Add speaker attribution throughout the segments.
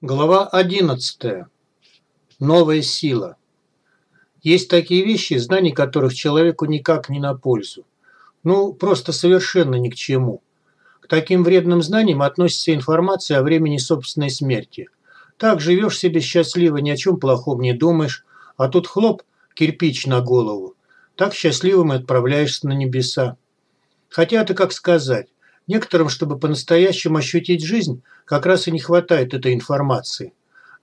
Speaker 1: Глава 11. Новая сила. Есть такие вещи, знания которых человеку никак не на пользу. Ну, просто совершенно ни к чему. К таким вредным знаниям относится информация о времени собственной смерти. Так живешь себе счастливо, ни о чем плохом не думаешь, а тут хлоп, кирпич на голову. Так счастливым и отправляешься на небеса. Хотя это как сказать. Некоторым, чтобы по-настоящему ощутить жизнь, как раз и не хватает этой информации.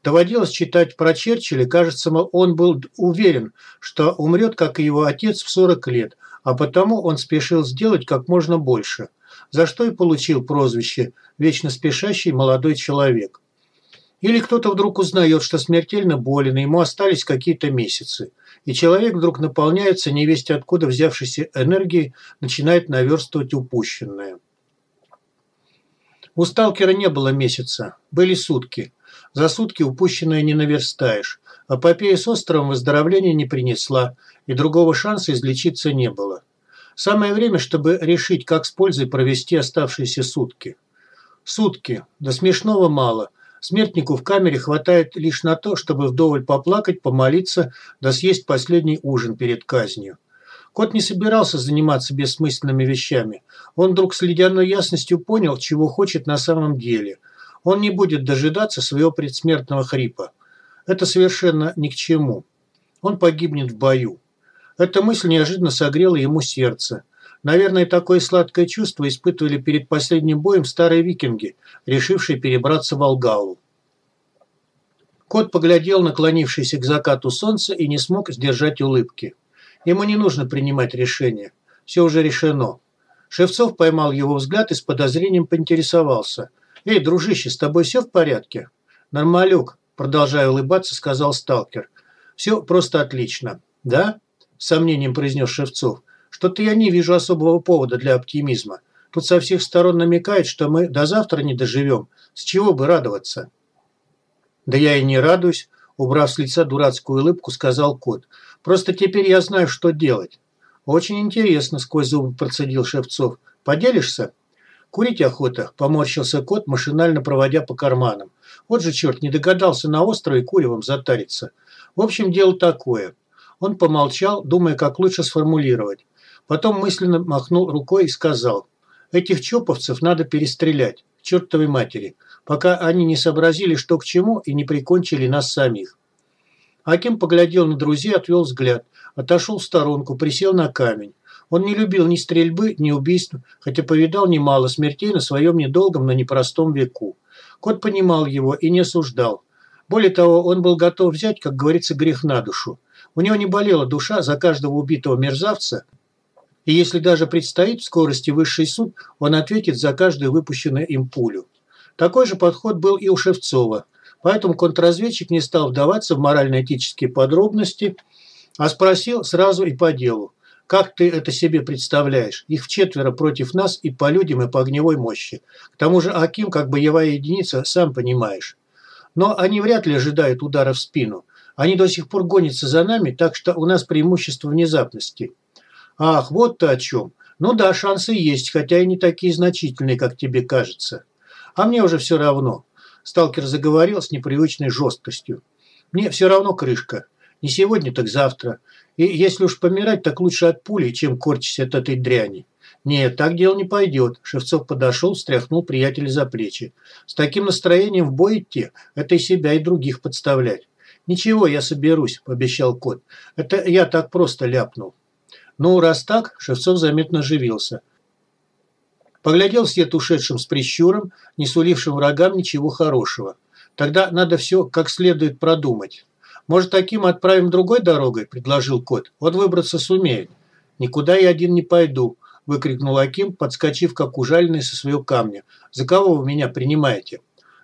Speaker 1: Доводилось читать про Черчилля, кажется, он был уверен, что умрет, как и его отец, в 40 лет, а потому он спешил сделать как можно больше, за что и получил прозвище «вечно спешащий молодой человек». Или кто-то вдруг узнает, что смертельно болен, и ему остались какие-то месяцы, и человек вдруг наполняется невесть откуда взявшейся энергией, начинает наверстывать упущенное. У сталкера не было месяца, были сутки. За сутки упущенное не наверстаешь. Апопея с островом выздоровления не принесла, и другого шанса излечиться не было. Самое время, чтобы решить, как с пользой провести оставшиеся сутки. Сутки. До смешного мало. Смертнику в камере хватает лишь на то, чтобы вдоволь поплакать, помолиться, да съесть последний ужин перед казнью. Кот не собирался заниматься бессмысленными вещами. Он вдруг с ледяной ясностью понял, чего хочет на самом деле. Он не будет дожидаться своего предсмертного хрипа. Это совершенно ни к чему. Он погибнет в бою. Эта мысль неожиданно согрела ему сердце. Наверное, такое сладкое чувство испытывали перед последним боем старые викинги, решившие перебраться в Алгалу. Кот поглядел наклонившийся к закату солнца и не смог сдержать улыбки. Ему не нужно принимать решение. Все уже решено. Шевцов поймал его взгляд и с подозрением поинтересовался. «Эй, дружище, с тобой все в порядке?» «Нормалюк», – продолжая улыбаться, сказал сталкер. «Все просто отлично». «Да?» – с сомнением произнес Шевцов. «Что-то я не вижу особого повода для оптимизма. Тут со всех сторон намекает, что мы до завтра не доживем. С чего бы радоваться?» «Да я и не радуюсь», – убрав с лица дурацкую улыбку, сказал кот. Просто теперь я знаю, что делать». «Очень интересно», – сквозь зубы процедил Шевцов. «Поделишься?» «Курить охота», – поморщился кот, машинально проводя по карманам. «Вот же черт, не догадался на острове куревом затариться. В общем, дело такое». Он помолчал, думая, как лучше сформулировать. Потом мысленно махнул рукой и сказал. «Этих чоповцев надо перестрелять, чертовой матери, пока они не сообразили, что к чему, и не прикончили нас самих». Аким поглядел на друзей, отвел взгляд, отошел в сторонку, присел на камень. Он не любил ни стрельбы, ни убийств, хотя повидал немало смертей на своем недолгом, но непростом веку. Кот понимал его и не осуждал. Более того, он был готов взять, как говорится, грех на душу. У него не болела душа за каждого убитого мерзавца, и если даже предстоит в скорости высший суд, он ответит за каждую выпущенную им пулю. Такой же подход был и у Шевцова. Поэтому контрразведчик не стал вдаваться в морально-этические подробности, а спросил сразу и по делу. Как ты это себе представляешь? Их четверо против нас и по людям, и по огневой мощи. К тому же Аким, как боевая единица, сам понимаешь. Но они вряд ли ожидают удара в спину. Они до сих пор гонятся за нами, так что у нас преимущество внезапности. Ах, вот ты о чем. Ну да, шансы есть, хотя и не такие значительные, как тебе кажется. А мне уже все равно. Сталкер заговорил с непривычной жесткостью. «Мне все равно крышка. Не сегодня, так завтра. И если уж помирать, так лучше от пули, чем корчить от этой дряни». «Нет, так дело не пойдет». Шевцов подошел, встряхнул приятеля за плечи. «С таким настроением в бой идти – это и себя, и других подставлять». «Ничего, я соберусь», – пообещал кот. «Это я так просто ляпнул». «Ну, раз так», – Шевцов заметно оживился – Поглядел вслед ушедшим с прищуром, не сулившим врагам ничего хорошего. Тогда надо все как следует продумать. «Может, таким отправим другой дорогой?» – предложил кот. «Вот выбраться сумеет». «Никуда я один не пойду», – выкрикнул Аким, подскочив, как ужаленный со своего камня. «За кого вы меня принимаете?»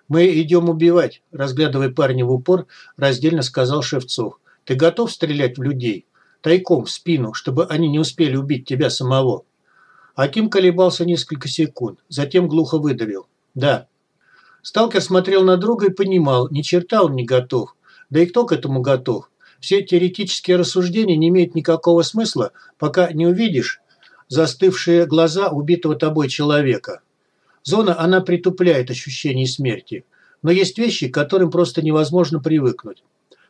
Speaker 1: «Мы идем убивать», – разглядывая парня в упор, раздельно сказал Шевцов. «Ты готов стрелять в людей? Тайком, в спину, чтобы они не успели убить тебя самого?» Аким колебался несколько секунд, затем глухо выдавил. «Да». Сталкер смотрел на друга и понимал, ни черта он не готов. Да и кто к этому готов? Все теоретические рассуждения не имеют никакого смысла, пока не увидишь застывшие глаза убитого тобой человека. Зона, она притупляет ощущение смерти. Но есть вещи, к которым просто невозможно привыкнуть.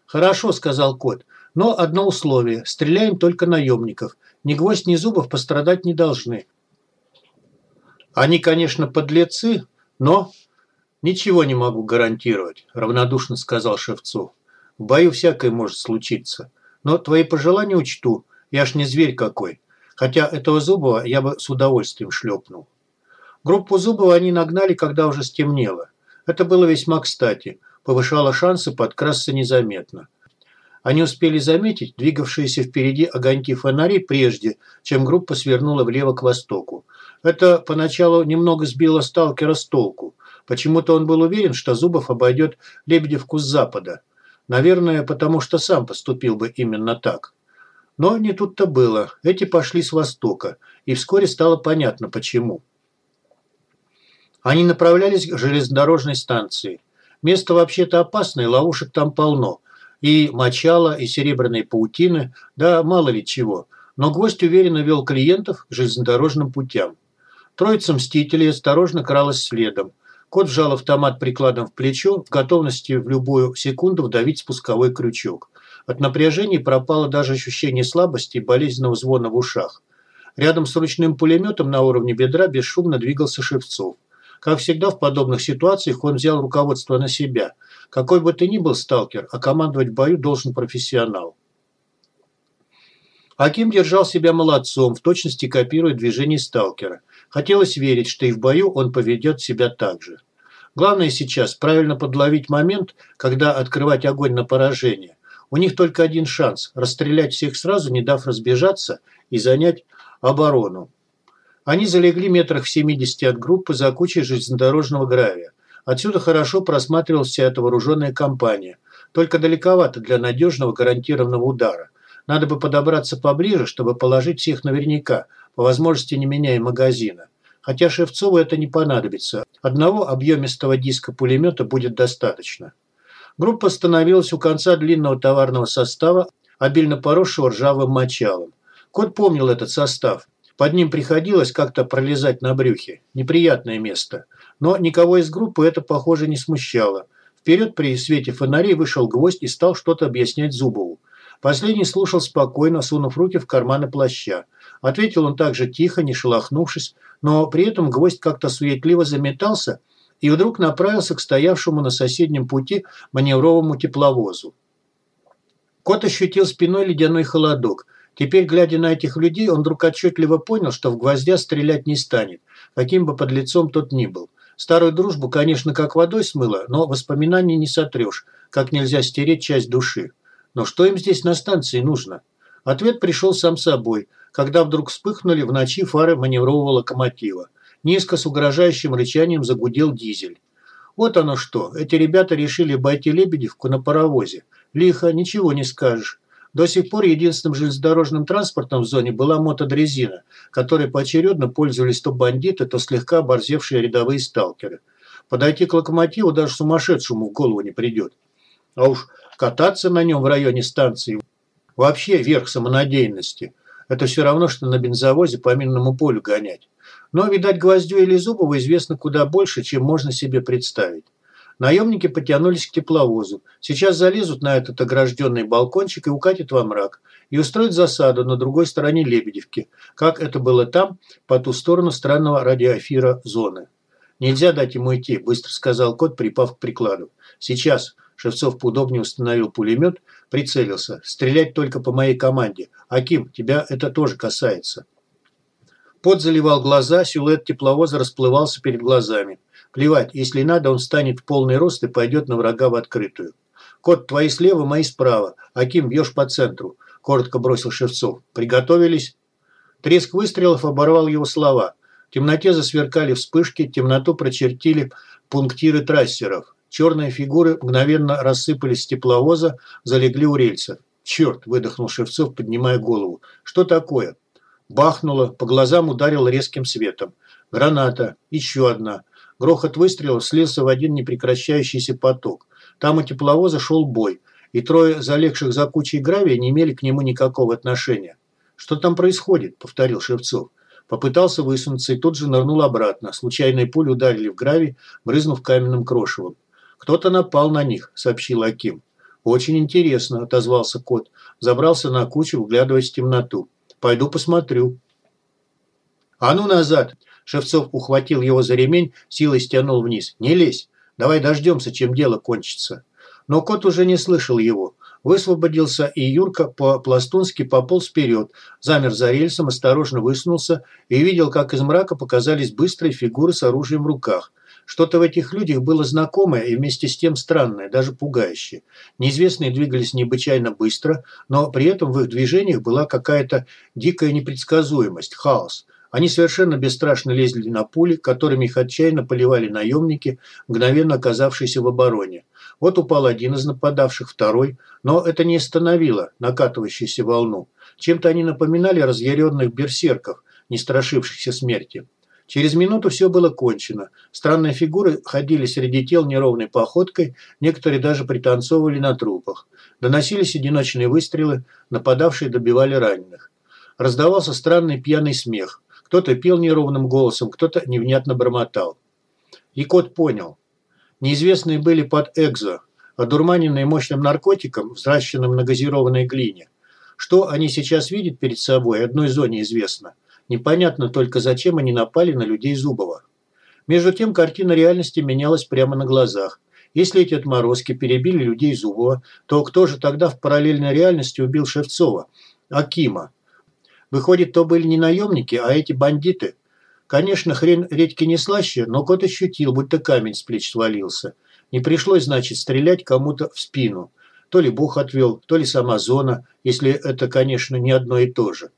Speaker 1: «Хорошо», – сказал кот, – «но одно условие – стреляем только наемников. Ни гвоздь, ни зубов пострадать не должны». «Они, конечно, подлецы, но...» «Ничего не могу гарантировать», – равнодушно сказал Шевцов. «В бою всякое может случиться. Но твои пожелания учту. Я ж не зверь какой. Хотя этого Зубова я бы с удовольствием шлепнул». Группу Зубова они нагнали, когда уже стемнело. Это было весьма кстати, повышало шансы подкрасться незаметно. Они успели заметить двигавшиеся впереди огоньки фонарей прежде, чем группа свернула влево к востоку. Это поначалу немного сбило сталкера с толку. Почему-то он был уверен, что Зубов обойдет Лебедевку с запада. Наверное, потому что сам поступил бы именно так. Но не тут-то было. Эти пошли с востока, и вскоре стало понятно, почему. Они направлялись к железнодорожной станции. Место вообще-то опасное, ловушек там полно. И мочала, и серебряной паутины, да мало ли чего. Но гвоздь уверенно вел клиентов к железнодорожным путям. Троица мстителей осторожно кралась следом. Кот вжал автомат прикладом в плечо, в готовности в любую секунду вдавить спусковой крючок. От напряжения пропало даже ощущение слабости и болезненного звона в ушах. Рядом с ручным пулеметом на уровне бедра бесшумно двигался Шевцов. Как всегда в подобных ситуациях он взял руководство на себя. Какой бы ты ни был сталкер, а командовать в бою должен профессионал. Аким держал себя молодцом, в точности копируя движения сталкера. Хотелось верить, что и в бою он поведет себя так же. Главное сейчас правильно подловить момент, когда открывать огонь на поражение. У них только один шанс – расстрелять всех сразу, не дав разбежаться и занять оборону. Они залегли метрах в 70 от группы за кучей железнодорожного гравия. Отсюда хорошо просматривалась вся эта вооруженная компания. Только далековато для надежного гарантированного удара. Надо бы подобраться поближе, чтобы положить всех наверняка, по возможности не меняя магазина. Хотя Шевцову это не понадобится. Одного объемистого диска пулемета будет достаточно. Группа остановилась у конца длинного товарного состава, обильно поросшего ржавым мочалом. Кот помнил этот состав. Под ним приходилось как-то пролезать на брюхе. Неприятное место. Но никого из группы это, похоже, не смущало. Вперед при свете фонарей вышел гвоздь и стал что-то объяснять Зубову. Последний слушал спокойно, сунув руки в карманы плаща. Ответил он также тихо, не шелохнувшись, но при этом гвоздь как-то суетливо заметался и вдруг направился к стоявшему на соседнем пути маневровому тепловозу. Кот ощутил спиной ледяной холодок. Теперь, глядя на этих людей, он вдруг отчетливо понял, что в гвоздя стрелять не станет, каким бы под лицом тот ни был. Старую дружбу, конечно, как водой смыло, но воспоминаний не сотрешь, как нельзя стереть часть души. Но что им здесь на станции нужно? Ответ пришел сам собой, когда вдруг вспыхнули в ночи фары маневрового локомотива. Низко с угрожающим рычанием загудел дизель. Вот оно что, эти ребята решили обойти Лебедевку на паровозе. Лихо, ничего не скажешь. До сих пор единственным железнодорожным транспортом в зоне была мотодрезина, которой поочередно пользовались то бандиты, то слегка оборзевшие рядовые сталкеры. Подойти к локомотиву даже сумасшедшему в голову не придет. А уж кататься на нем в районе станции вообще верх самонадеянности. Это все равно, что на бензовозе по минному полю гонять. Но, видать, Гвоздю или Зубову известно куда больше, чем можно себе представить. Наемники потянулись к тепловозу. Сейчас залезут на этот огражденный балкончик и укатят во мрак. И устроят засаду на другой стороне Лебедевки, как это было там, по ту сторону странного радиоэфира зоны. «Нельзя дать ему идти», – быстро сказал кот, припав к прикладу. «Сейчас». Шевцов поудобнее установил пулемет, прицелился. «Стрелять только по моей команде. Аким, тебя это тоже касается». Пот заливал глаза, силуэт тепловоза расплывался перед глазами. Плевать, если надо, он встанет в полный рост и пойдет на врага в открытую. «Кот, твои слева, мои справа. Аким, бьешь по центру», – коротко бросил Шевцов. «Приготовились?» Треск выстрелов оборвал его слова. В темноте засверкали вспышки, темноту прочертили пунктиры трассеров. Черные фигуры мгновенно рассыпались с тепловоза, залегли у рельсов. «Черт!» – выдохнул Шевцов, поднимая голову. «Что такое?» Бахнуло, по глазам ударил резким светом. Граната. Еще одна. Грохот выстрелов слился в один непрекращающийся поток. Там у тепловоза шел бой, и трое залегших за кучей гравия не имели к нему никакого отношения. «Что там происходит?» – повторил Шевцов. Попытался высунуться и тут же нырнул обратно. Случайные пули ударили в гравий, брызнув каменным крошевом. «Кто-то напал на них», – сообщил Аким. «Очень интересно», – отозвался кот. Забрался на кучу, вглядываясь в темноту. «Пойду посмотрю». «А ну назад!» Шевцов ухватил его за ремень, силой стянул вниз. «Не лезь! Давай дождемся, чем дело кончится». Но кот уже не слышал его. Высвободился, и Юрка по-пластунски пополз вперед, замер за рельсом, осторожно высунулся и видел, как из мрака показались быстрые фигуры с оружием в руках. Что-то в этих людях было знакомое и вместе с тем странное, даже пугающее. Неизвестные двигались необычайно быстро, но при этом в их движениях была какая-то дикая непредсказуемость, хаос. Они совершенно бесстрашно лезли на пули, которыми их отчаянно поливали наемники, мгновенно оказавшиеся в обороне. Вот упал один из нападавших, второй, но это не остановило накатывающуюся волну. Чем-то они напоминали разъяренных берсерков, не страшившихся смерти. Через минуту все было кончено. Странные фигуры ходили среди тел неровной походкой, некоторые даже пританцовывали на трупах. Доносились одиночные выстрелы, нападавшие добивали раненых. Раздавался странный пьяный смех. Кто-то пел неровным голосом, кто-то невнятно бормотал. И кот понял. Неизвестные были под экзо, одурманенные мощным наркотиком, взращенным на газированной глине. Что они сейчас видят перед собой, одной зоне известно. Непонятно только, зачем они напали на людей Зубова. Между тем, картина реальности менялась прямо на глазах. Если эти отморозки перебили людей Зубова, то кто же тогда в параллельной реальности убил Шевцова? Акима. Выходит, то были не наемники, а эти бандиты. Конечно, хрен редьки не слаще, но кот ощутил, будто камень с плеч свалился. Не пришлось, значит, стрелять кому-то в спину. То ли Бог отвел, то ли сама зона, если это, конечно, не одно и то же.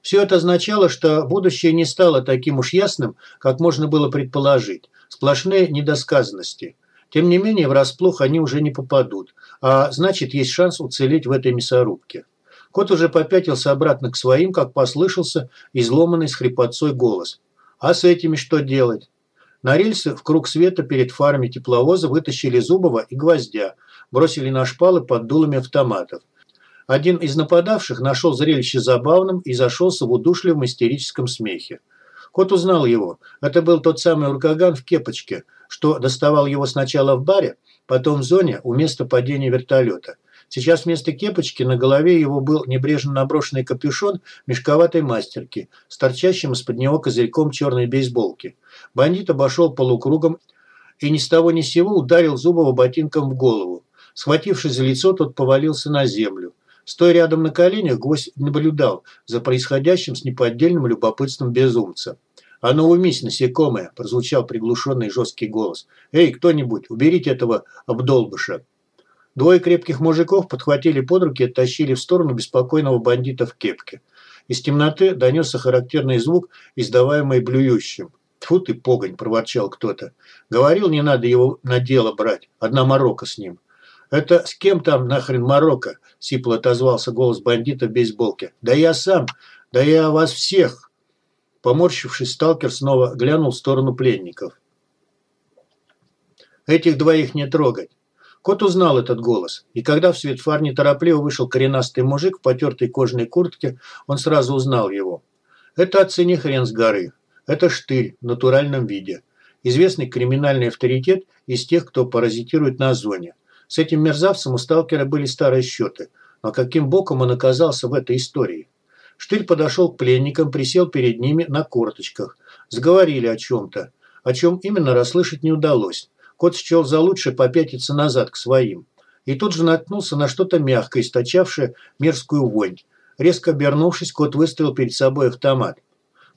Speaker 1: Все это означало, что будущее не стало таким уж ясным, как можно было предположить. Сплошные недосказанности. Тем не менее, врасплох они уже не попадут, а значит, есть шанс уцелеть в этой мясорубке. Кот уже попятился обратно к своим, как послышался изломанный с хрипотцой голос. «А с этими что делать?» На рельсы в круг света перед фарами тепловоза вытащили Зубова и Гвоздя, бросили на шпалы под дулами автоматов. Один из нападавших нашел зрелище забавным и зашелся в удушливом истерическом смехе. Кот узнал его. Это был тот самый уркаган в кепочке, что доставал его сначала в баре, потом в зоне у места падения вертолета. Сейчас вместо кепочки на голове его был небрежно наброшенный капюшон мешковатой мастерки с торчащим из-под него козырьком черной бейсболки. Бандит обошел полукругом и ни с того ни с сего ударил Зубова ботинком в голову. Схватившись за лицо, тот повалился на землю. Стоя рядом на коленях, гость наблюдал за происходящим с неподдельным любопытством безумца. «А ну умись, насекомое!» – прозвучал приглушенный жесткий голос. «Эй, кто-нибудь, уберите этого обдолбыша!» Двое крепких мужиков подхватили под руки и оттащили в сторону беспокойного бандита в кепке. Из темноты донесся характерный звук, издаваемый блюющим. «Тьфу ты, погонь!» – проворчал кто-то. «Говорил, не надо его на дело брать. Одна морока с ним». «Это с кем там нахрен морока?» – сипло отозвался голос бандита в бейсболке. «Да я сам! Да я вас всех!» Поморщившись, сталкер снова глянул в сторону пленников. «Этих двоих не трогать. Кот узнал этот голос, и когда в свет фар неторопливо вышел коренастый мужик в потертой кожаной куртке, он сразу узнал его. Это оцени хрен с горы. Это штырь в натуральном виде. Известный криминальный авторитет из тех, кто паразитирует на зоне. С этим мерзавцем у сталкера были старые счеты. Но каким боком он оказался в этой истории? Штырь подошел к пленникам, присел перед ними на корточках. Заговорили о чем-то. О чем именно расслышать не удалось. Кот счел за лучшее попятиться назад к своим. И тут же наткнулся на что-то мягкое, источавшее мерзкую вонь. Резко обернувшись, кот выставил перед собой автомат.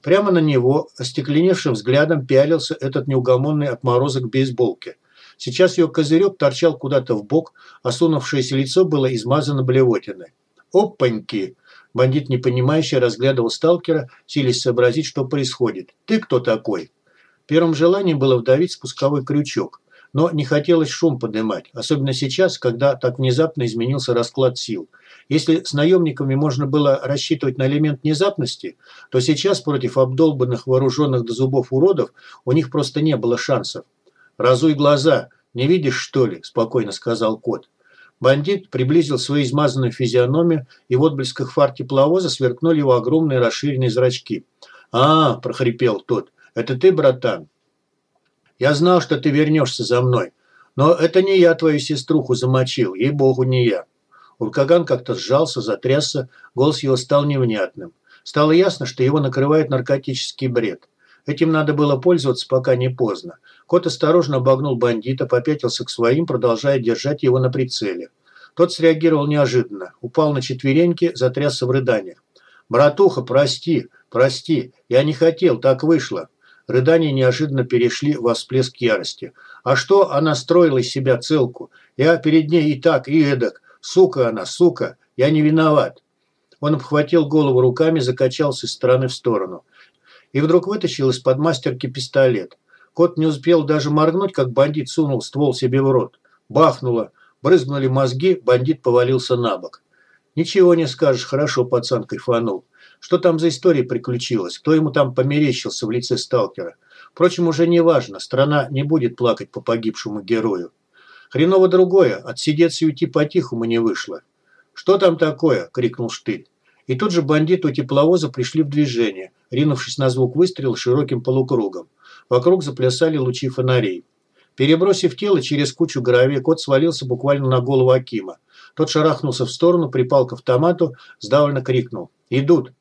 Speaker 1: Прямо на него, остекленевшим взглядом, пялился этот неугомонный отморозок бейсболки. Сейчас ее козырек торчал куда-то в бок, осунувшееся лицо было измазано блевотиной. «Опаньки!» Бандит, непонимающе, разглядывал сталкера, силясь сообразить, что происходит. «Ты кто такой?» Первым желанием было вдавить спусковой крючок но не хотелось шум поднимать, особенно сейчас, когда так внезапно изменился расклад сил. Если с наемниками можно было рассчитывать на элемент внезапности, то сейчас против обдолбанных вооруженных до зубов уродов у них просто не было шансов. «Разуй глаза, не видишь, что ли?» – спокойно сказал кот. Бандит приблизил свою измазанную физиономию, и в отблесках фар тепловоза сверкнули его огромные расширенные зрачки. «А, – прохрипел тот, – это ты, братан?» Я знал, что ты вернешься за мной. Но это не я твою сеструху замочил, ей-богу, не я». Уркаган как-то сжался, затрясся, голос его стал невнятным. Стало ясно, что его накрывает наркотический бред. Этим надо было пользоваться, пока не поздно. Кот осторожно обогнул бандита, попятился к своим, продолжая держать его на прицеле. Тот среагировал неожиданно, упал на четвереньки, затрясся в рыданиях. «Братуха, прости, прости, я не хотел, так вышло». Рыдания неожиданно перешли в всплеск ярости. «А что она строила из себя целку? Я перед ней и так, и эдак. Сука она, сука, я не виноват». Он обхватил голову руками, закачался из стороны в сторону. И вдруг вытащил из-под мастерки пистолет. Кот не успел даже моргнуть, как бандит сунул ствол себе в рот. Бахнуло. Брызгнули мозги, бандит повалился на бок. Ничего не скажешь, хорошо пацан кайфанул. Что там за история приключилась? Кто ему там померещился в лице сталкера? Впрочем, уже не важно. Страна не будет плакать по погибшему герою. Хреново другое. Отсидеться и уйти по-тихому не вышло. «Что там такое?» – крикнул Штыль. И тут же бандиты у тепловоза пришли в движение, ринувшись на звук выстрела широким полукругом. Вокруг заплясали лучи фонарей. Перебросив тело через кучу гравия, кот свалился буквально на голову Акима. Тот шарахнулся в сторону, припал к автомату, сдавленно крикнул. «Идут!»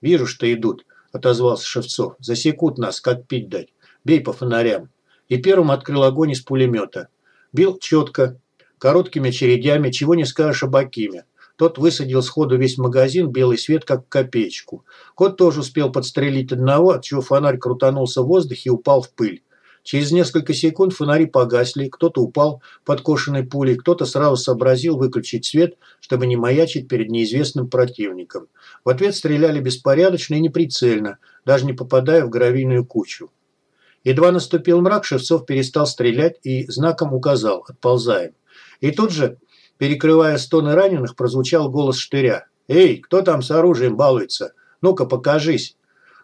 Speaker 1: «Вижу, что идут», – отозвался Шевцов. «Засекут нас, как пить дать. Бей по фонарям». И первым открыл огонь из пулемета. Бил четко, короткими очередями, чего не скажешь об Акиме. Тот высадил сходу весь магазин, белый свет как копеечку. Кот тоже успел подстрелить одного, отчего фонарь крутанулся в воздухе и упал в пыль. Через несколько секунд фонари погасли, кто-то упал подкошенной пулей, кто-то сразу сообразил выключить свет, чтобы не маячить перед неизвестным противником. В ответ стреляли беспорядочно и неприцельно, даже не попадая в гравийную кучу. Едва наступил мрак, Шевцов перестал стрелять и знаком указал «отползаем». И тут же Перекрывая стоны раненых, прозвучал голос штыря. «Эй, кто там с оружием балуется? Ну-ка, покажись!»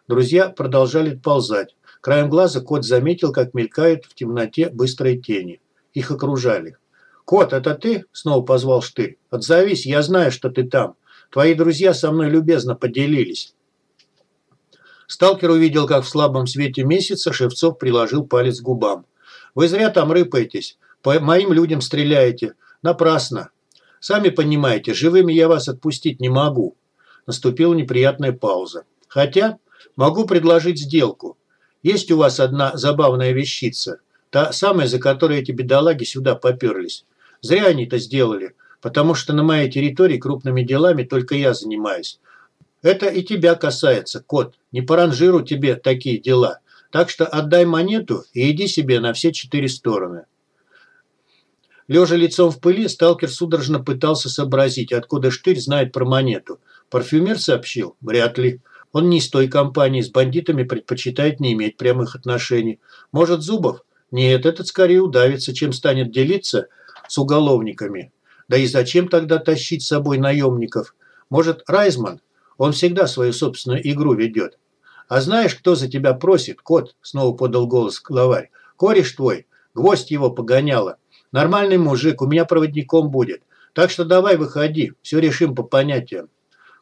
Speaker 1: Друзья продолжали ползать. Краем глаза кот заметил, как мелькают в темноте быстрые тени. Их окружали. «Кот, это ты?» – снова позвал Штырь. «Отзовись, я знаю, что ты там. Твои друзья со мной любезно поделились». Сталкер увидел, как в слабом свете месяца Шевцов приложил палец к губам. «Вы зря там рыпаетесь. По моим людям стреляете. Напрасно. Сами понимаете, живыми я вас отпустить не могу. Наступила неприятная пауза. Хотя могу предложить сделку. Есть у вас одна забавная вещица. Та самая, за которой эти бедолаги сюда поперлись. Зря они это сделали, потому что на моей территории крупными делами только я занимаюсь. Это и тебя касается, кот. Не по ранжиру тебе такие дела. Так что отдай монету и иди себе на все четыре стороны. Лежа лицом в пыли, сталкер судорожно пытался сообразить, откуда Штырь знает про монету. Парфюмер сообщил? Вряд ли. Он не из той компании, с бандитами предпочитает не иметь прямых отношений. Может, Зубов? Нет, этот скорее удавится, чем станет делиться с уголовниками. Да и зачем тогда тащить с собой наемников? Может, Райзман? Он всегда свою собственную игру ведет. А знаешь, кто за тебя просит, кот? Снова подал голос главарь. Кореш твой. Гвоздь его погоняла. Нормальный мужик, у меня проводником будет. Так что давай выходи, все решим по понятиям.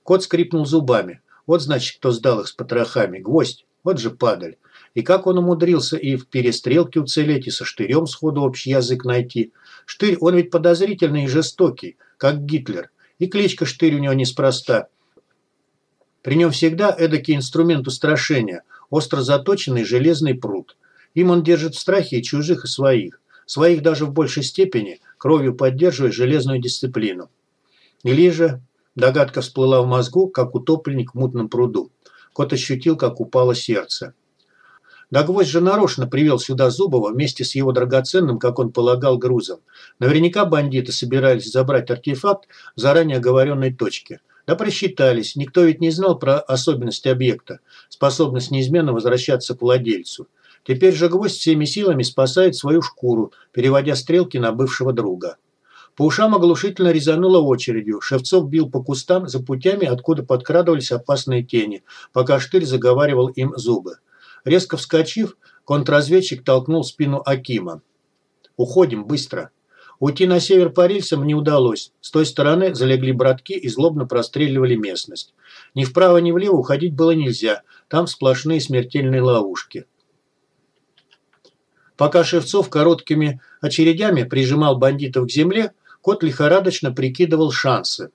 Speaker 1: Кот скрипнул зубами. Вот значит, кто сдал их с потрохами. Гвоздь. Вот же падаль. И как он умудрился и в перестрелке уцелеть, и со штырем сходу общий язык найти. Штырь, он ведь подозрительный и жестокий, как Гитлер. И кличка Штырь у него неспроста. При нем всегда эдакий инструмент устрашения, остро заточенный железный пруд. Им он держит в страхе и чужих, и своих своих даже в большей степени, кровью поддерживая железную дисциплину. Или же догадка всплыла в мозгу, как утопленник в мутном пруду. Кот ощутил, как упало сердце. Да гвоздь же нарочно привел сюда Зубова вместе с его драгоценным, как он полагал, грузом. Наверняка бандиты собирались забрать артефакт в заранее оговоренной точке. Да просчитались, никто ведь не знал про особенности объекта, способность неизменно возвращаться к владельцу. Теперь же гвоздь всеми силами спасает свою шкуру, переводя стрелки на бывшего друга. По ушам оглушительно резануло очередью. Шевцов бил по кустам за путями, откуда подкрадывались опасные тени, пока Штырь заговаривал им зубы. Резко вскочив, контрразведчик толкнул спину Акима. «Уходим, быстро!» Уйти на север по рельсам не удалось. С той стороны залегли братки и злобно простреливали местность. Ни вправо, ни влево уходить было нельзя. Там сплошные смертельные ловушки. Пока Шевцов короткими очередями прижимал бандитов к земле, кот лихорадочно прикидывал шансы.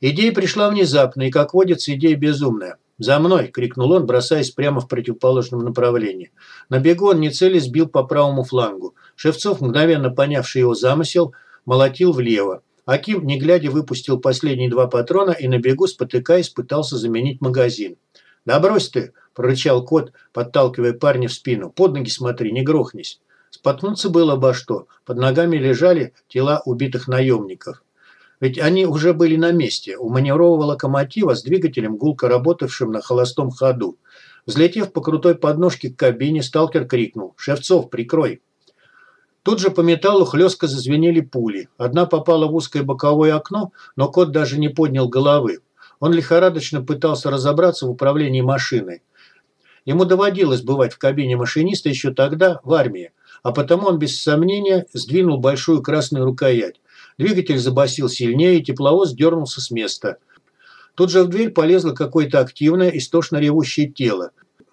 Speaker 1: Идея пришла внезапно, и, как водится, идея безумная. «За мной!» – крикнул он, бросаясь прямо в противоположном направлении. На бегу он не целясь сбил по правому флангу. Шевцов, мгновенно понявший его замысел, молотил влево. Аким, не глядя, выпустил последние два патрона и на бегу, спотыкаясь, пытался заменить магазин. «Да брось ты!» – прорычал кот, подталкивая парня в спину. «Под ноги смотри, не грохнись!» Споткнуться было обо что. Под ногами лежали тела убитых наемников. Ведь они уже были на месте, у маневрового локомотива с двигателем, гулко работавшим на холостом ходу. Взлетев по крутой подножке к кабине, сталкер крикнул «Шевцов, прикрой!». Тут же по металлу хлестко зазвенели пули. Одна попала в узкое боковое окно, но кот даже не поднял головы. Он лихорадочно пытался разобраться в управлении машиной. Ему доводилось бывать в кабине машиниста еще тогда, в армии, а потому он без сомнения сдвинул большую красную рукоять. Двигатель забасил сильнее, и тепловоз дернулся с места. Тут же в дверь полезло какое-то активное, истошно ревущее тело.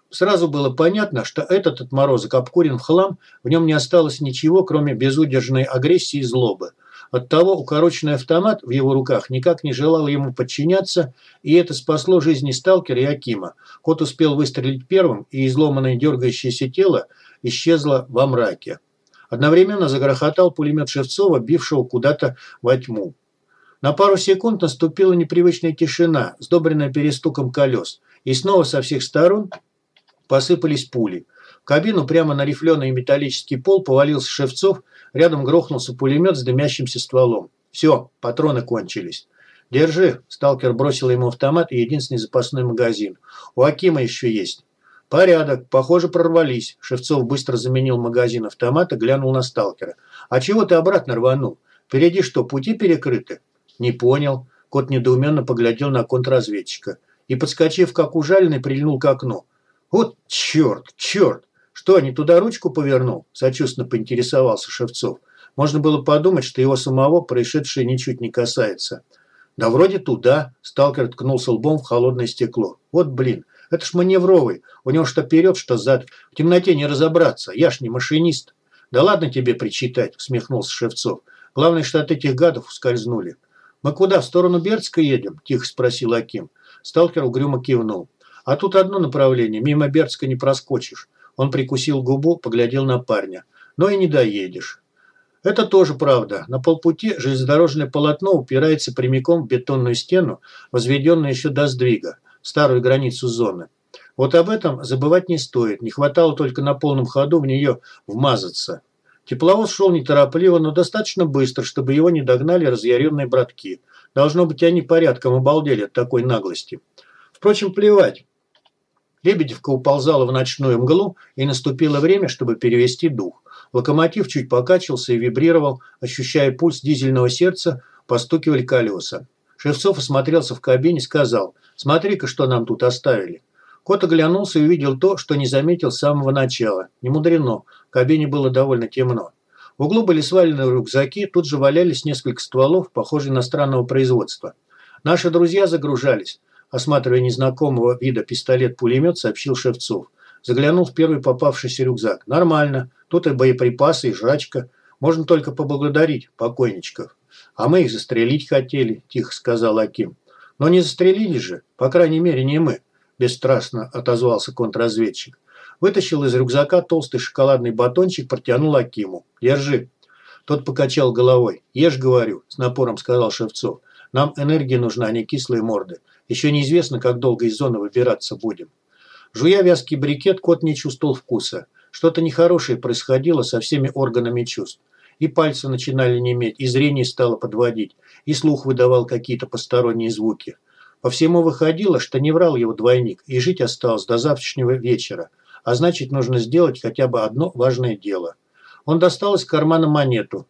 Speaker 1: Сразу было понятно, что этот отморозок обкурен в хлам, в нем не осталось ничего, кроме безудержной агрессии и злобы. Оттого укороченный автомат в его руках никак не желал ему подчиняться, и это спасло жизни сталкера и Акима. Кот успел выстрелить первым, и изломанное дергающееся тело исчезло во мраке. Одновременно загрохотал пулемет Шевцова, бившего куда-то во тьму. На пару секунд наступила непривычная тишина, сдобренная перестуком колес, и снова со всех сторон посыпались пули. В кабину прямо на рифленый металлический пол повалился Шевцов, рядом грохнулся пулемет с дымящимся стволом. Все, патроны кончились. «Держи», – сталкер бросил ему автомат и единственный запасной магазин. «У Акима еще есть». «Порядок. Похоже, прорвались». Шевцов быстро заменил магазин автомата, глянул на сталкера. «А чего ты обратно рванул? Впереди что, пути перекрыты?» «Не понял». Кот недоуменно поглядел на контрразведчика. И, подскочив, как ужаленный, прильнул к окну. «Вот черт, черт! Что, не туда ручку повернул?» Сочувственно поинтересовался Шевцов. Можно было подумать, что его самого происшедшее ничуть не касается. «Да вроде туда», – сталкер ткнулся лбом в холодное стекло. «Вот блин, это ж маневровый. У него что вперед, что сзад. В темноте не разобраться. Я ж не машинист. Да ладно тебе причитать, усмехнулся Шевцов. Главное, что от этих гадов ускользнули. Мы куда, в сторону Бердска едем? Тихо спросил Аким. Сталкер угрюмо кивнул. А тут одно направление. Мимо Бердска не проскочишь. Он прикусил губу, поглядел на парня. Но и не доедешь. Это тоже правда. На полпути железнодорожное полотно упирается прямиком в бетонную стену, возведенную еще до сдвига старую границу зоны. Вот об этом забывать не стоит. Не хватало только на полном ходу в нее вмазаться. Тепловоз шел неторопливо, но достаточно быстро, чтобы его не догнали разъяренные братки. Должно быть, они порядком обалдели от такой наглости. Впрочем, плевать. Лебедевка уползала в ночную мглу, и наступило время, чтобы перевести дух. Локомотив чуть покачивался и вибрировал, ощущая пульс дизельного сердца, постукивали колеса. Шевцов осмотрелся в кабине и сказал, «Смотри-ка, что нам тут оставили». Кот оглянулся и увидел то, что не заметил с самого начала. Не мудрено, в кабине было довольно темно. В углу были свалены рюкзаки, тут же валялись несколько стволов, похожих иностранного производства. Наши друзья загружались. Осматривая незнакомого вида пистолет-пулемет, сообщил Шевцов. Заглянул в первый попавшийся рюкзак. Нормально. Тут и боеприпасы, и жрачка. Можно только поблагодарить покойничков. «А мы их застрелить хотели», – тихо сказал Аким. «Но не застрелили же, по крайней мере, не мы», – бесстрастно отозвался контрразведчик. Вытащил из рюкзака толстый шоколадный батончик, протянул Акиму. «Держи». Тот покачал головой. «Ешь, говорю», – с напором сказал Шевцов. «Нам энергия нужна, а не кислые морды. Еще неизвестно, как долго из зоны выбираться будем». Жуя вязкий брикет, кот не чувствовал вкуса. Что-то нехорошее происходило со всеми органами чувств. И пальцы начинали неметь, и зрение стало подводить, и слух выдавал какие-то посторонние звуки. По всему выходило, что не врал его двойник, и жить осталось до завтрашнего вечера, а значит, нужно сделать хотя бы одно важное дело. Он достал из кармана монету.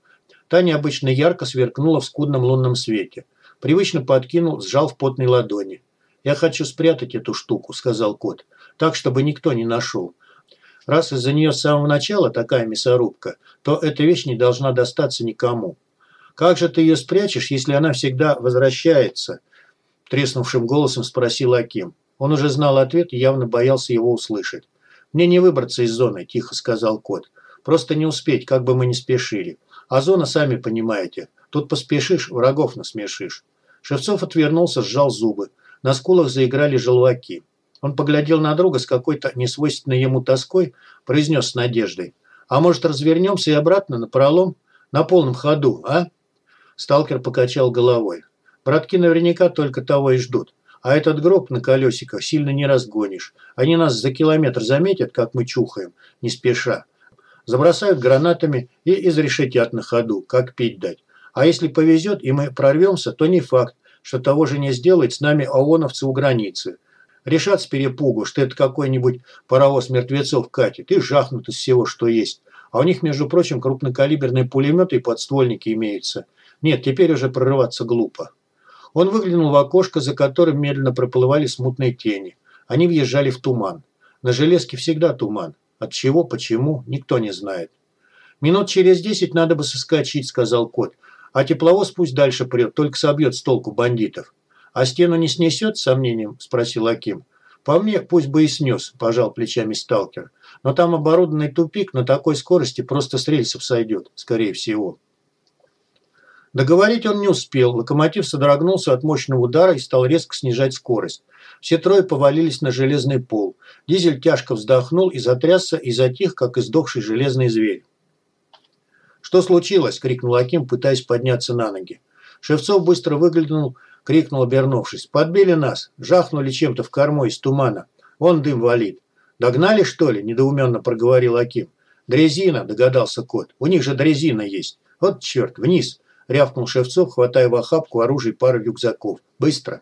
Speaker 1: Та необычно ярко сверкнула в скудном лунном свете. Привычно подкинул, сжал в потной ладони. «Я хочу спрятать эту штуку», – сказал кот, – «так, чтобы никто не нашел. Раз из-за нее с самого начала такая мясорубка, то эта вещь не должна достаться никому. Как же ты ее спрячешь, если она всегда возвращается?» Треснувшим голосом спросил Аким. Он уже знал ответ и явно боялся его услышать. «Мне не выбраться из зоны», – тихо сказал кот. Просто не успеть, как бы мы ни спешили. А зона, сами понимаете. Тут поспешишь, врагов насмешишь. Шевцов отвернулся, сжал зубы. На скулах заиграли желваки. Он поглядел на друга с какой-то несвойственной ему тоской, произнес с надеждой. «А может, развернемся и обратно на пролом? На полном ходу, а?» Сталкер покачал головой. «Братки наверняка только того и ждут. А этот гроб на колесиках сильно не разгонишь. Они нас за километр заметят, как мы чухаем, не спеша. Забросают гранатами и изрешетят на ходу, как пить дать. А если повезет и мы прорвемся, то не факт, что того же не сделает с нами ООНовцы у границы. Решат с перепугу, что это какой-нибудь паровоз мертвецов катит, и жахнут из всего, что есть. А у них, между прочим, крупнокалиберные пулеметы и подствольники имеются. Нет, теперь уже прорываться глупо. Он выглянул в окошко, за которым медленно проплывали смутные тени. Они въезжали в туман. На железке всегда туман. От чего, почему, никто не знает. «Минут через десять надо бы соскочить», – сказал кот. «А тепловоз пусть дальше прет, только собьет с толку бандитов». «А стену не снесет?» – сомнением спросил Аким. «По мне, пусть бы и снес», – пожал плечами сталкер. «Но там оборудованный тупик на такой скорости просто с рельсов сойдет, скорее всего». Договорить он не успел. Локомотив содрогнулся от мощного удара и стал резко снижать скорость. Все трое повалились на железный пол. Дизель тяжко вздохнул и затрясся, и затих, как издохший железный зверь. «Что случилось?» – крикнул Аким, пытаясь подняться на ноги. Шевцов быстро выглянул крикнул, обернувшись. «Подбили нас! Жахнули чем-то в корму из тумана. Вон дым валит». «Догнали, что ли?» – недоуменно проговорил Аким. «Дрезина», – догадался кот. «У них же дрезина есть. Вот черт, вниз!» – рявкнул Шевцов, хватая в охапку оружие пару рюкзаков. «Быстро!»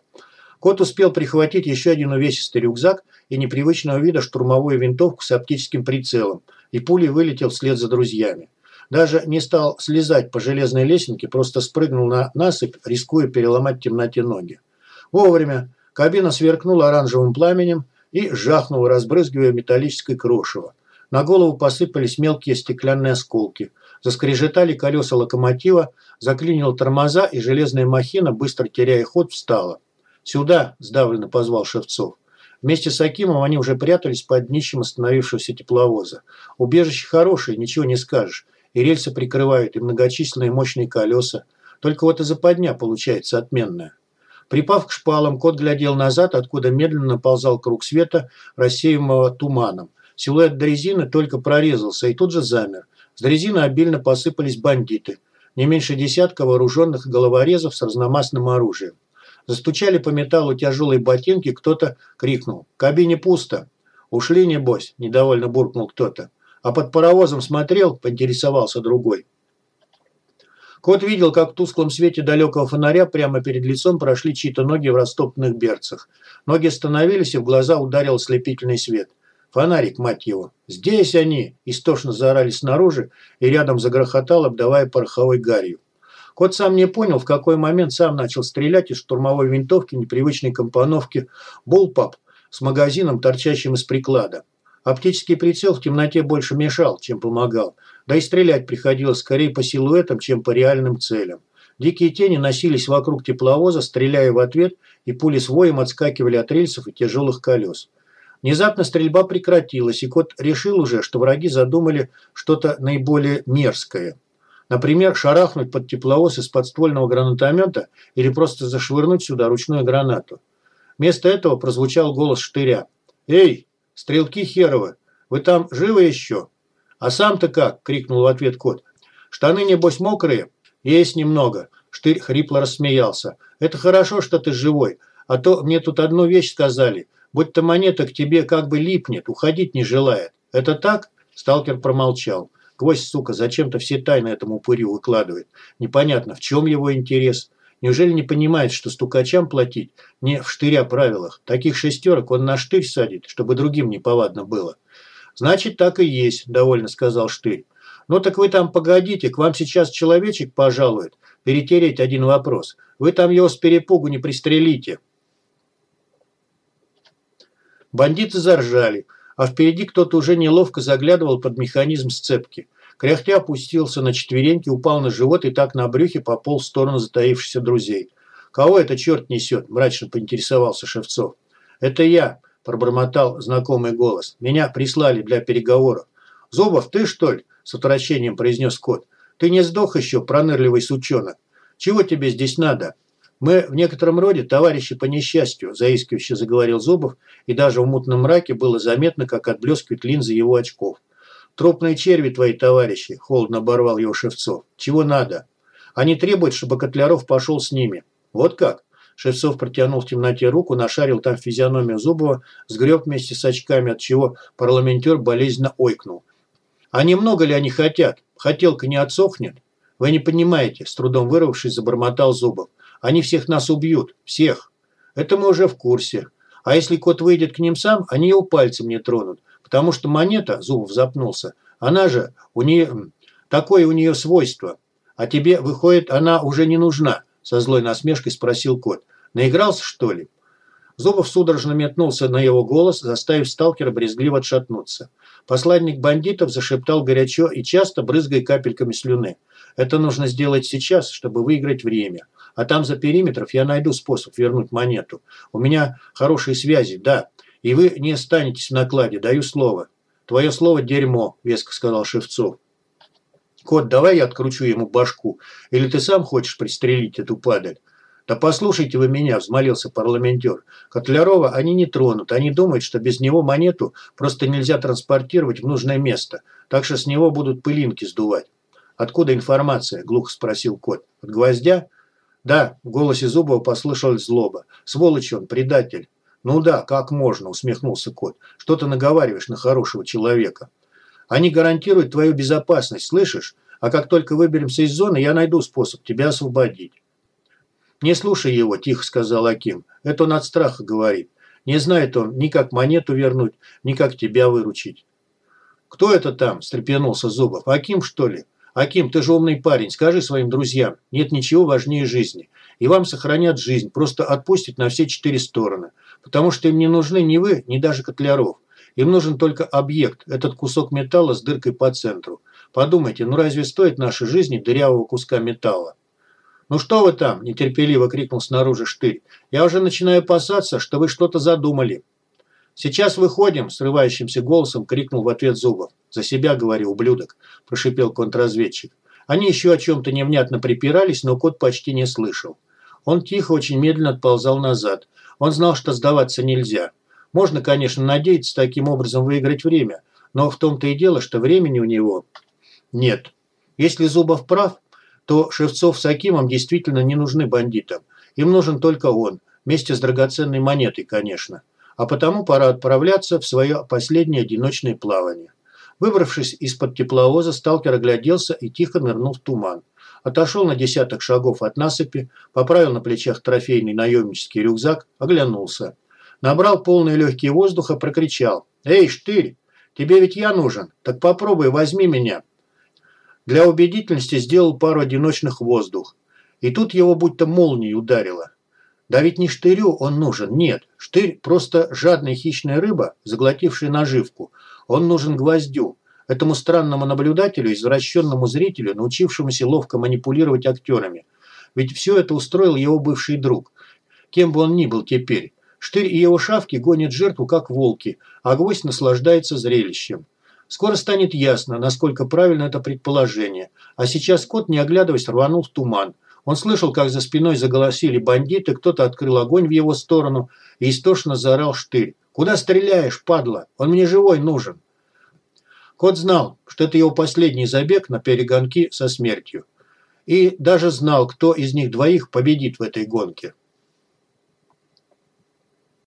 Speaker 1: Кот успел прихватить еще один увесистый рюкзак и непривычного вида штурмовую винтовку с оптическим прицелом, и пулей вылетел вслед за друзьями. Даже не стал слезать по железной лесенке, просто спрыгнул на насыпь, рискуя переломать в темноте ноги. Вовремя кабина сверкнула оранжевым пламенем и жахнула, разбрызгивая металлическое крошево. На голову посыпались мелкие стеклянные осколки. Заскрежетали колеса локомотива, заклинил тормоза, и железная махина, быстро теряя ход, встала. «Сюда!» – сдавленно позвал Шевцов. Вместе с Акимом они уже прятались под днищем остановившегося тепловоза. Убежище хорошее, ничего не скажешь и рельсы прикрывают, и многочисленные мощные колеса. Только вот и западня получается отменная. Припав к шпалам, кот глядел назад, откуда медленно наползал круг света, рассеиваемого туманом. Силуэт дрезины только прорезался и тут же замер. С дрезины обильно посыпались бандиты. Не меньше десятка вооруженных головорезов с разномастным оружием. Застучали по металлу тяжелые ботинки, кто-то крикнул. «В кабине пусто!» «Ушли, небось!» – недовольно буркнул кто-то. А под паровозом смотрел, поинтересовался другой. Кот видел, как в тусклом свете далекого фонаря прямо перед лицом прошли чьи-то ноги в растоптанных берцах. Ноги остановились, и в глаза ударил слепительный свет. Фонарик, мать его. «Здесь они!» – истошно заорали снаружи, и рядом загрохотал, обдавая пороховой гарью. Кот сам не понял, в какой момент сам начал стрелять из штурмовой винтовки непривычной компоновки «Булпап» с магазином, торчащим из приклада. Оптический прицел в темноте больше мешал, чем помогал. Да и стрелять приходилось скорее по силуэтам, чем по реальным целям. Дикие тени носились вокруг тепловоза, стреляя в ответ, и пули с воем отскакивали от рельсов и тяжелых колес. Внезапно стрельба прекратилась, и кот решил уже, что враги задумали что-то наиболее мерзкое. Например, шарахнуть под тепловоз из подствольного гранатомета или просто зашвырнуть сюда ручную гранату. Вместо этого прозвучал голос штыря. «Эй, «Стрелки херовы, вы там живы еще?» «А сам-то как?» – крикнул в ответ кот. «Штаны, небось, мокрые?» «Есть немного». Штырь хрипло рассмеялся. «Это хорошо, что ты живой, а то мне тут одну вещь сказали. Будь-то монета к тебе как бы липнет, уходить не желает. Это так?» Сталкер промолчал. Гвоздь, сука, зачем-то все тайны этому упырю выкладывает. Непонятно, в чем его интерес. Неужели не понимает, что стукачам платить не в штыря правилах? Таких шестерок он на штырь садит, чтобы другим неповадно было. Значит, так и есть, довольно сказал штырь. Ну так вы там погодите, к вам сейчас человечек пожалует. Перетереть один вопрос. Вы там его с перепугу не пристрелите. Бандиты заржали, а впереди кто-то уже неловко заглядывал под механизм сцепки. Кряхтя опустился на четвереньки, упал на живот и так на брюхе пополз в сторону затаившихся друзей. «Кого это черт несет?» – мрачно поинтересовался Шевцов. «Это я», – пробормотал знакомый голос. «Меня прислали для переговоров». «Зубов, ты что ли?» с отвращением произнес кот. «Ты не сдох еще, пронырливый сучонок? Чего тебе здесь надо?» «Мы в некотором роде товарищи по несчастью», – заискивающе заговорил Зубов, и даже в мутном мраке было заметно, как отблескивают линзы его очков. «Трупные черви твои товарищи», – холодно оборвал его Шевцов. «Чего надо? Они требуют, чтобы Котляров пошел с ними». «Вот как?» Шевцов протянул в темноте руку, нашарил там физиономию Зубова, сгреб вместе с очками, от чего парламентер болезненно ойкнул. «А немного ли они хотят? Хотелка не отсохнет?» «Вы не понимаете», – с трудом вырвавшись, забормотал Зубов. Они всех нас убьют. Всех. Это мы уже в курсе. А если кот выйдет к ним сам, они его пальцем не тронут. Потому что монета, Зубов запнулся, она же, у нее, такое у нее свойство. А тебе, выходит, она уже не нужна, со злой насмешкой спросил кот. Наигрался, что ли? Зубов судорожно метнулся на его голос, заставив сталкера брезгливо отшатнуться. Посланник бандитов зашептал горячо и часто, брызгая капельками слюны. «Это нужно сделать сейчас, чтобы выиграть время. А там за периметров я найду способ вернуть монету. У меня хорошие связи, да. И вы не останетесь в накладе, даю слово. Твое слово – дерьмо, веско сказал Шевцов. Кот, давай я откручу ему башку. Или ты сам хочешь пристрелить эту падаль? «Да послушайте вы меня», – взмолился парламентер. «Котлярова они не тронут. Они думают, что без него монету просто нельзя транспортировать в нужное место. Так что с него будут пылинки сдувать». «Откуда информация?» – глухо спросил кот. «От гвоздя?» «Да», – в голосе Зубова послышалась злоба. «Сволочь он, предатель». «Ну да, как можно?» – усмехнулся кот. «Что ты наговариваешь на хорошего человека?» «Они гарантируют твою безопасность, слышишь? А как только выберемся из зоны, я найду способ тебя освободить». «Не слушай его», – тихо сказал Аким. «Это он от страха говорит. Не знает он ни как монету вернуть, ни как тебя выручить». «Кто это там?» – встрепенулся Зубов. «Аким, что ли?» «Аким, ты же умный парень, скажи своим друзьям, нет ничего важнее жизни. И вам сохранят жизнь, просто отпустят на все четыре стороны. Потому что им не нужны ни вы, ни даже Котляров. Им нужен только объект, этот кусок металла с дыркой по центру. Подумайте, ну разве стоит нашей жизни дырявого куска металла? «Ну что вы там?» – нетерпеливо крикнул снаружи Штырь. «Я уже начинаю опасаться, что вы что-то задумали». «Сейчас выходим!» – срывающимся голосом крикнул в ответ Зубов. «За себя, говорю, ублюдок!» – прошипел контрразведчик. Они еще о чем-то невнятно припирались, но кот почти не слышал. Он тихо, очень медленно отползал назад. Он знал, что сдаваться нельзя. Можно, конечно, надеяться таким образом выиграть время, но в том-то и дело, что времени у него нет. Если Зубов прав, то Шевцов с Акимом действительно не нужны бандитам. Им нужен только он, вместе с драгоценной монетой, конечно а потому пора отправляться в свое последнее одиночное плавание. Выбравшись из-под тепловоза, сталкер огляделся и тихо нырнул в туман. Отошел на десяток шагов от насыпи, поправил на плечах трофейный наемнический рюкзак, оглянулся. Набрал полные легкие воздуха, прокричал. «Эй, штырь, тебе ведь я нужен, так попробуй, возьми меня». Для убедительности сделал пару одиночных воздух. И тут его будто молнией ударило. Да ведь не штырю он нужен, нет. Штырь – просто жадная хищная рыба, заглотившая наживку. Он нужен гвоздю. Этому странному наблюдателю, извращенному зрителю, научившемуся ловко манипулировать актерами. Ведь все это устроил его бывший друг. Кем бы он ни был теперь. Штырь и его шавки гонят жертву, как волки, а гвоздь наслаждается зрелищем. Скоро станет ясно, насколько правильно это предположение. А сейчас кот, не оглядываясь, рванул в туман. Он слышал, как за спиной заголосили бандиты, кто-то открыл огонь в его сторону и истошно заорал штырь. «Куда стреляешь, падла? Он мне живой нужен!» Кот знал, что это его последний забег на перегонки со смертью. И даже знал, кто из них двоих победит в этой гонке.